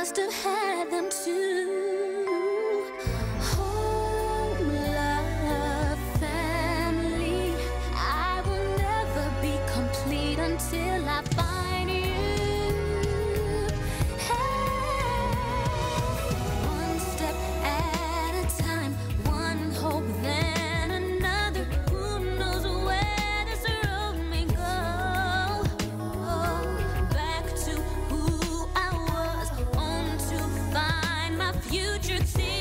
must have had them too. Home, love, family. I will never be complete until I find. future see.